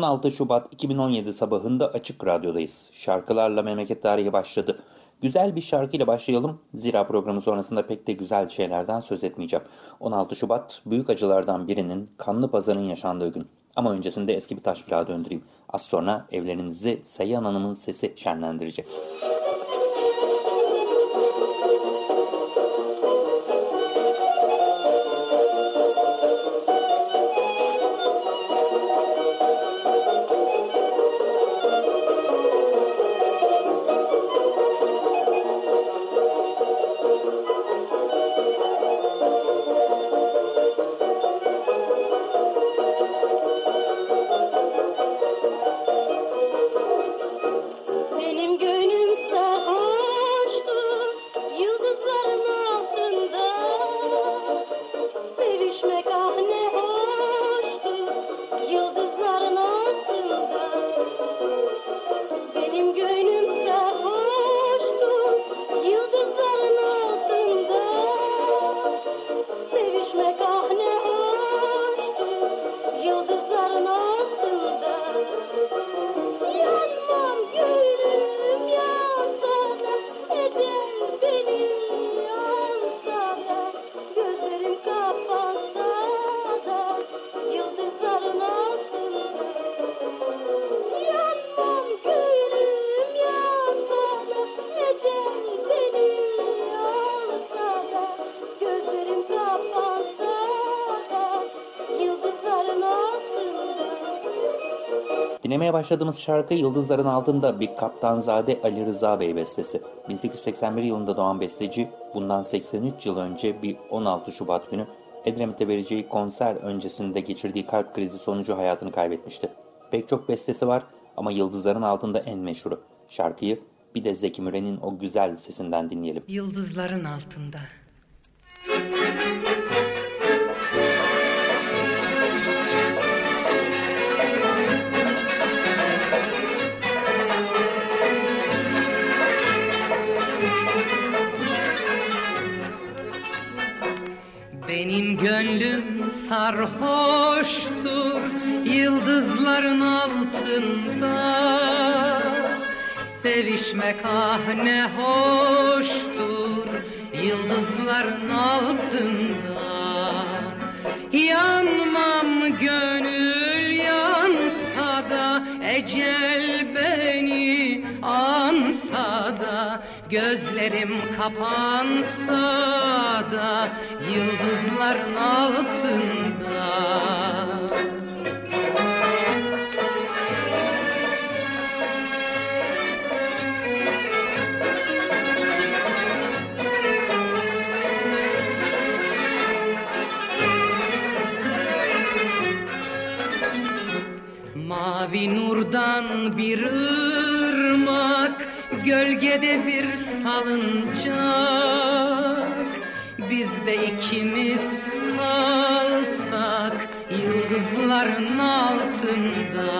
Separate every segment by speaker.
Speaker 1: 16 Şubat 2017 sabahında Açık Radyo'dayız. Şarkılarla Memleket Tarihi başladı. Güzel bir şarkıyla başlayalım. Zira programı sonrasında pek de güzel şeylerden söz etmeyeceğim. 16 Şubat büyük acılardan birinin kanlı pazarın yaşandığı gün. Ama öncesinde eski bir taş plağı döndüreyim. Az sonra evlerinizi Seyhan Hanım'ın sesi şenlendirecek. Dinlemeye başladığımız şarkı Yıldızların Altında bir Kaptanzade Ali Rıza Bey bestesi. 1881 yılında doğan besteci bundan 83 yıl önce bir 16 Şubat günü Edremit'te vereceği konser öncesinde geçirdiği kalp krizi sonucu hayatını kaybetmişti. Pek çok bestesi var ama Yıldızların Altında en meşhuru. Şarkıyı bir de Zeki Müren'in o güzel sesinden dinleyelim.
Speaker 2: Yıldızların altında. Benim gönlüm sarhoştur yıldızların altında. Sevişmek ah ne hoştur yıldızların altında. Yanmam gönül yansa da ecel beni ansa da Gözlerim kapansa da yıldızların altında. Mavi nurdan bir ırmak Gölgede bir salıncak Biz de ikimiz kalsak Yıldızların altında.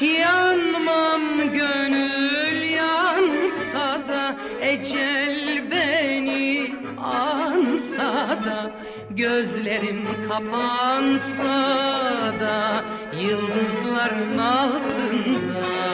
Speaker 2: Yanmam gönül yansa da Ecel beni ansa da Gözlerim kapansa da Yıldızların altında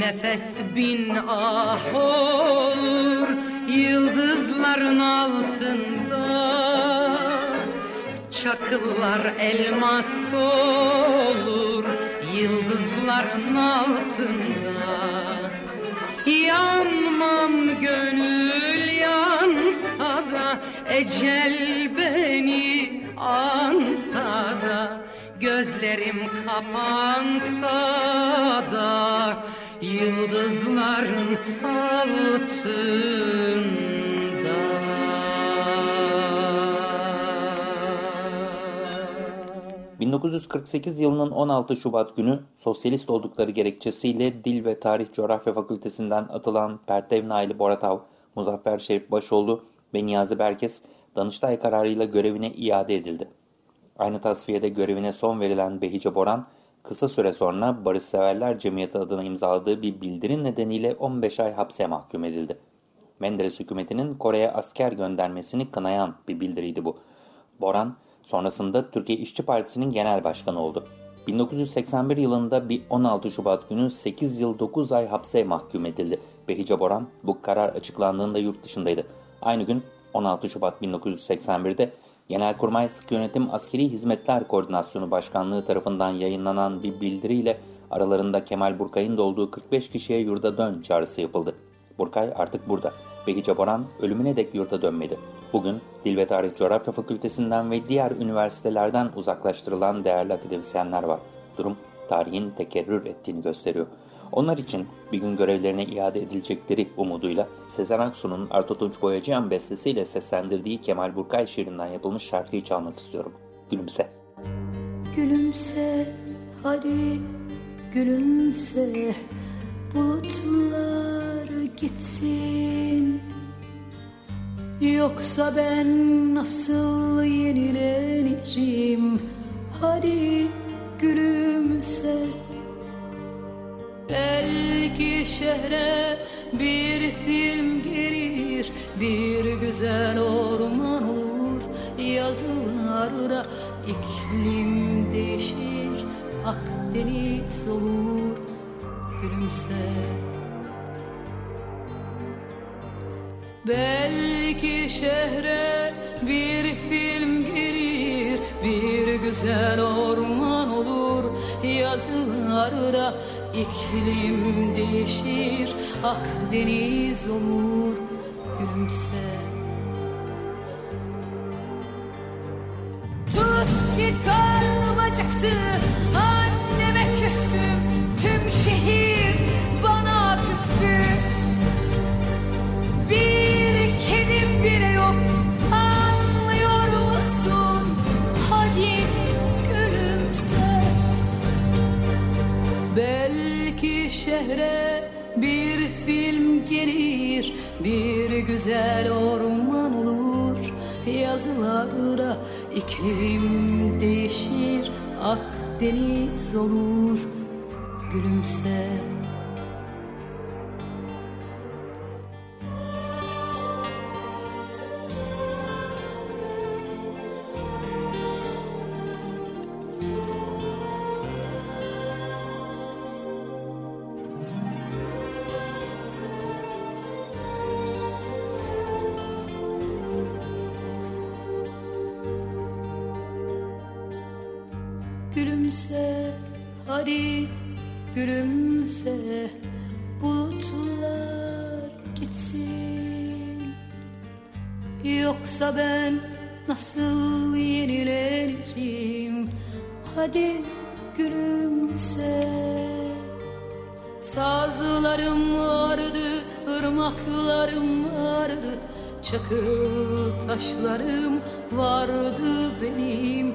Speaker 2: nefes bin ah olur yıldızların altında. Çakıllar elmas olur yıldızların altında. Yanmam gönül yansa da ecel beni ansa da Gözlerim kapansa Yıldızların altında
Speaker 1: 1948 yılının 16 Şubat günü sosyalist oldukları gerekçesiyle Dil ve Tarih Coğrafya Fakültesinden atılan Pertev Naili Boratav, Muzaffer Şerif Başoğlu ve Niyazi Berkes Danıştay kararıyla görevine iade edildi. Aynı tasfiyede görevine son verilen Behice Boran, kısa süre sonra Barışseverler Cemiyeti adına imzaladığı bir bildirin nedeniyle 15 ay hapse mahkum edildi. Menderes hükümetinin Kore'ye asker göndermesini kınayan bir bildiriydi bu. Boran, sonrasında Türkiye İşçi Partisi'nin genel başkanı oldu. 1981 yılında bir 16 Şubat günü 8 yıl 9 ay hapse mahkum edildi. Behice Boran bu karar açıklandığında yurt dışındaydı. Aynı gün 16 Şubat 1981'de Genelkurmay Sık Yönetim Askeri Hizmetler Koordinasyonu Başkanlığı tarafından yayınlanan bir bildiriyle aralarında Kemal Burkay'ın da olduğu 45 kişiye yurda dön çağrısı yapıldı. Burkay artık burada. Behice Boran ölümüne dek yurda dönmedi. Bugün Dil ve Tarih Coğrafya Fakültesinden ve diğer üniversitelerden uzaklaştırılan değerli akademisyenler var. Durum tarihin tekerrür ettiğini gösteriyor. Onlar için bir gün görevlerine iade edilecekleri umuduyla Sezen Aksu'nun Arto Tunç Boyacıyan bestesiyle seslendirdiği Kemal Burkay şiirinden yapılmış şarkıyı çalmak istiyorum. Gülümse.
Speaker 3: Gülümse hadi gülümse bulutlar gitsin Yoksa ben nasıl yenileneceğim Hadi gülümse Belki şehre bir film gelir Bir güzel orman olur. Yazılarda iklim değişir Akdeniz olur. Gülümse. Belki şehre bir film gelir Bir güzel orman olur. Yazılarda iklim değişir Akdeniz olur Gülümse. Tut ki karnım şehre bir film gelir Bir güzel orman olur. Yazılarda iklim değişir Akdeniz olur. Gülümse Gülümse hadi gülümse bulutlar gitsin. Yoksa ben nasıl yenileneceğim Hadi gülümse. Sazlarım vardı, ırmaklarım vardı. Çakıl taşlarım vardı benim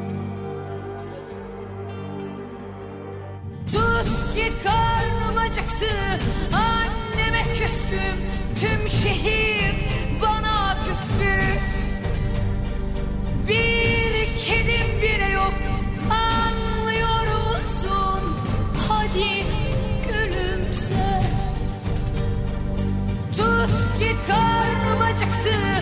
Speaker 3: ki karnım acıktı. Anneme küstüm. Tüm şehir bana küstü. Bir kedim bile yok. Anlıyor musun? Hadi gülümse. Tut ki karnım acıktı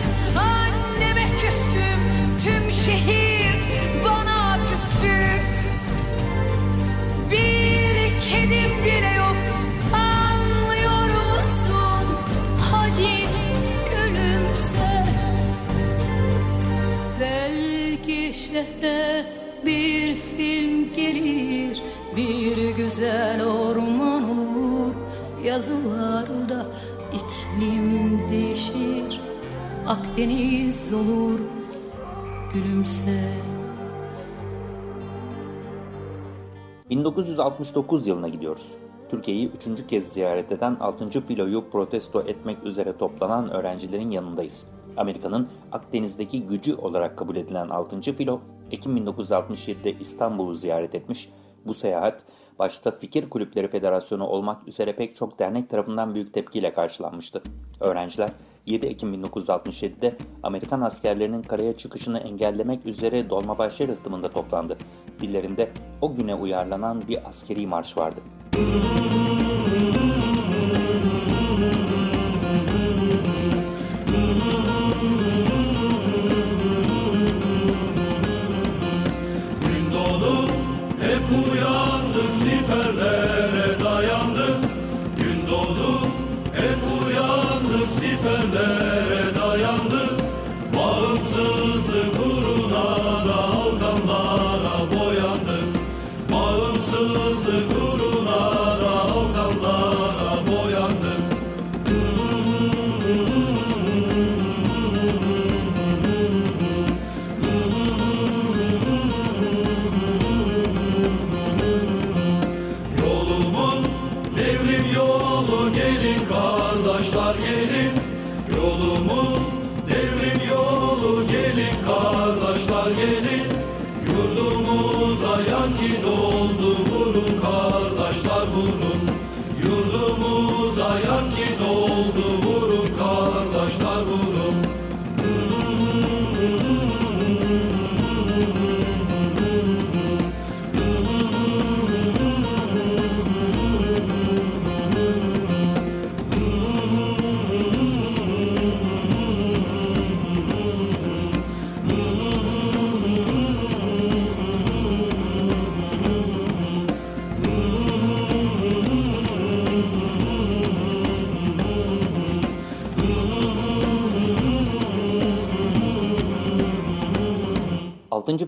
Speaker 3: şehre bir film gelir Bir güzel orman olur Yazılarda iklim değişir Akdeniz olur Gülümse
Speaker 1: 1969 yılına gidiyoruz. Türkiye'yi üçüncü kez ziyaret eden 6. filoyu protesto etmek üzere toplanan öğrencilerin yanındayız. Amerika'nın Akdeniz'deki gücü olarak kabul edilen 6. filo, Ekim 1967'de İstanbul'u ziyaret etmiş. Bu seyahat başta Fikir Kulüpleri Federasyonu olmak üzere pek çok dernek tarafından büyük tepkiyle karşılanmıştı. Öğrenciler 7 Ekim 1967'de Amerikan askerlerinin karaya çıkışını engellemek üzere Dolmabahçe rıhtımında toplandı. Dillerinde o güne uyarlanan bir askeri marş vardı.
Speaker 4: Gün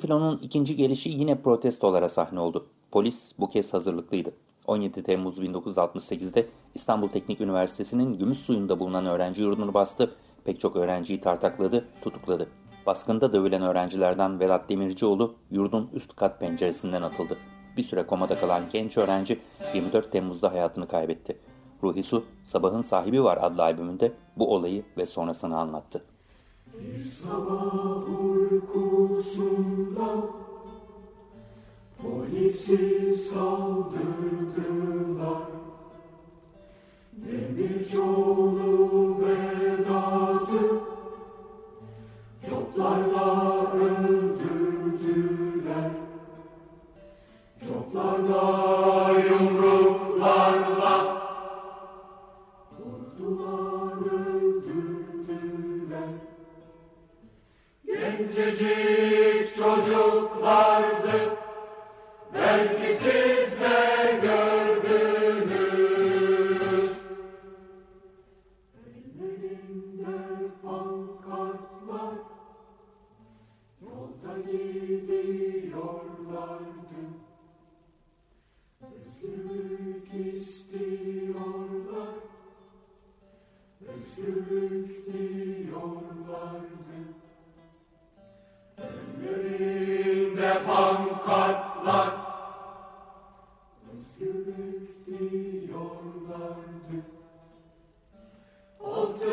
Speaker 1: filonun ikinci gelişi yine protestolara sahne oldu. Polis bu kez hazırlıklıydı. 17 Temmuz 1968'de İstanbul Teknik Üniversitesi'nin gümüş suyunda bulunan öğrenci yurdunu bastı, pek çok öğrenciyi tartakladı, tutukladı. Baskında dövülen öğrencilerden Vedat Demircioğlu yurdun üst kat penceresinden atıldı. Bir süre komada kalan genç öğrenci 24 Temmuz'da hayatını kaybetti. Ruhi Su, Sabahın Sahibi Var adlı albümünde bu olayı ve sonrasını anlattı.
Speaker 5: Polisi saldırdılar. Demircioğlu Vedat'ı Coplarla öldürdüler. Coplarla yumruklarla Vurdular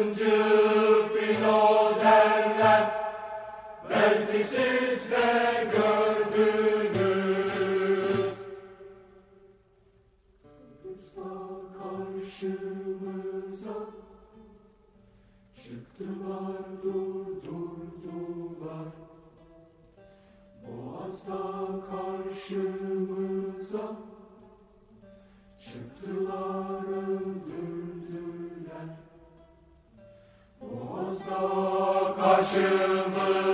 Speaker 5: Angel. başımı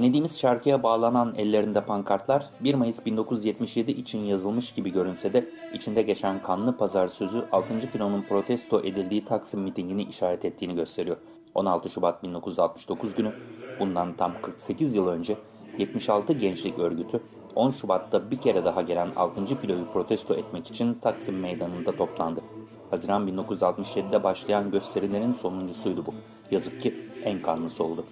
Speaker 1: Dinlediğimiz şarkıya bağlanan ellerinde pankartlar 1 Mayıs 1977 için yazılmış gibi görünse de içinde geçen kanlı pazar sözü 6. filonun protesto edildiği Taksim mitingini işaret ettiğini gösteriyor. 16 Şubat 1969 günü bundan tam 48 yıl önce 76 Gençlik Örgütü 10 Şubat'ta bir kere daha gelen 6. filoyu protesto etmek için Taksim Meydanı'nda toplandı. Haziran 1967'de başlayan gösterilerin sonuncusuydu bu. Yazık ki en kanlısı oldu.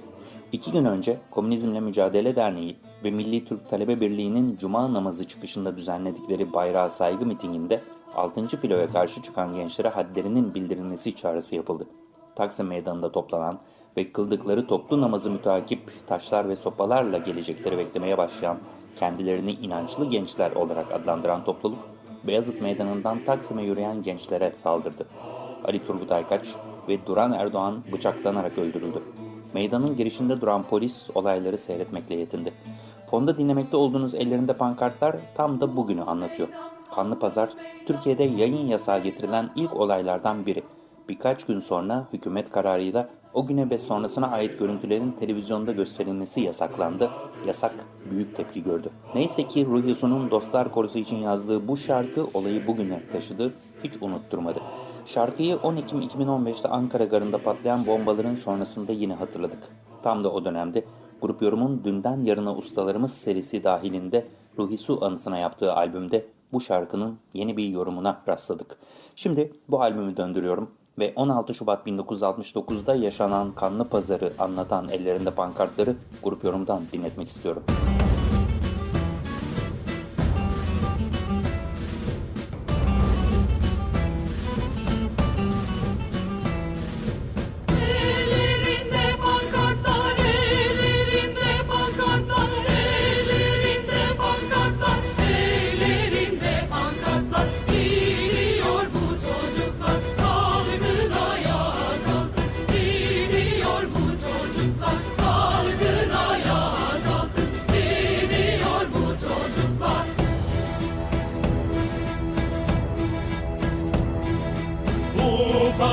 Speaker 1: İki gün önce Komünizmle Mücadele Derneği ve Milli Türk Talebe Birliği'nin Cuma namazı çıkışında düzenledikleri bayrağı saygı mitinginde 6. filoya karşı çıkan gençlere hadlerinin bildirilmesi çağrısı yapıldı. Taksim Meydanı'nda toplanan ve kıldıkları toplu namazı mütakip taşlar ve sopalarla gelecekleri beklemeye başlayan kendilerini inançlı gençler olarak adlandıran topluluk, Beyazıt Meydanı'ndan Taksim'e yürüyen gençlere saldırdı. Ali Turgut Aykaç ve Duran Erdoğan bıçaklanarak öldürüldü. Meydanın girişinde duran polis olayları seyretmekle yetindi. Fonda dinlemekte olduğunuz ellerinde pankartlar tam da bugünü anlatıyor. Kanlı Pazar, Türkiye'de yayın yasağı getirilen ilk olaylardan biri. Birkaç gün sonra hükümet kararıyla o güne ve sonrasına ait görüntülerin televizyonda gösterilmesi yasaklandı. Yasak büyük tepki gördü. Neyse ki Ruhi Dostlar Korusu için yazdığı bu şarkı olayı bugüne taşıdı, hiç unutturmadı. Şarkıyı 10 Ekim 2015'te Ankara Garı'nda patlayan bombaların sonrasında yine hatırladık. Tam da o dönemde Grup Yorum'un Dünden Yarına Ustalarımız serisi dahilinde Ruhi Su anısına yaptığı albümde bu şarkının yeni bir yorumuna rastladık. Şimdi bu albümü döndürüyorum ve 16 Şubat 1969'da yaşanan kanlı pazarı anlatan ellerinde pankartları Grup Yorum'dan dinletmek istiyorum.
Speaker 3: Ellerinde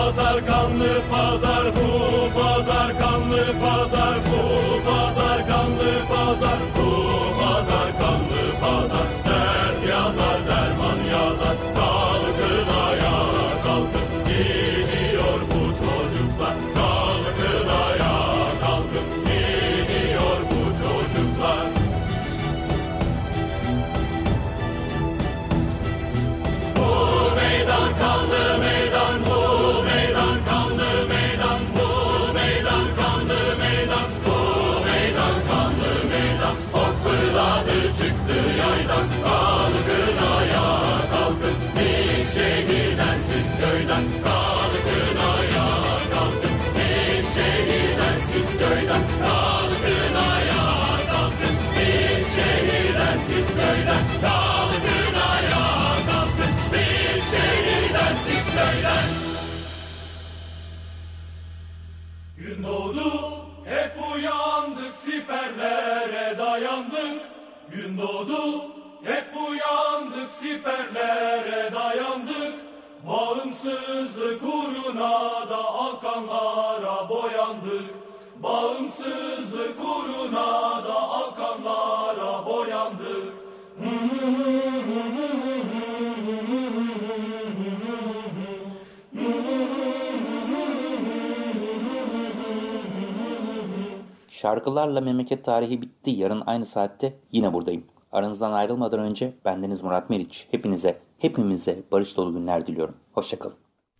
Speaker 4: pazar kanlı pazar bu pazar kanlı pazar bu pazar kanlı pazar bu Bağımsızlık uğruna da alkanlara boyandık. Bağımsızlık uğruna da alkanlara boyandık.
Speaker 1: Şarkılarla memleket tarihi bitti. Yarın aynı saatte yine buradayım. Aranızdan ayrılmadan önce bendeniz Murat Meriç. Hepinize, hepimize barış dolu günler diliyorum. Hoşçakalın.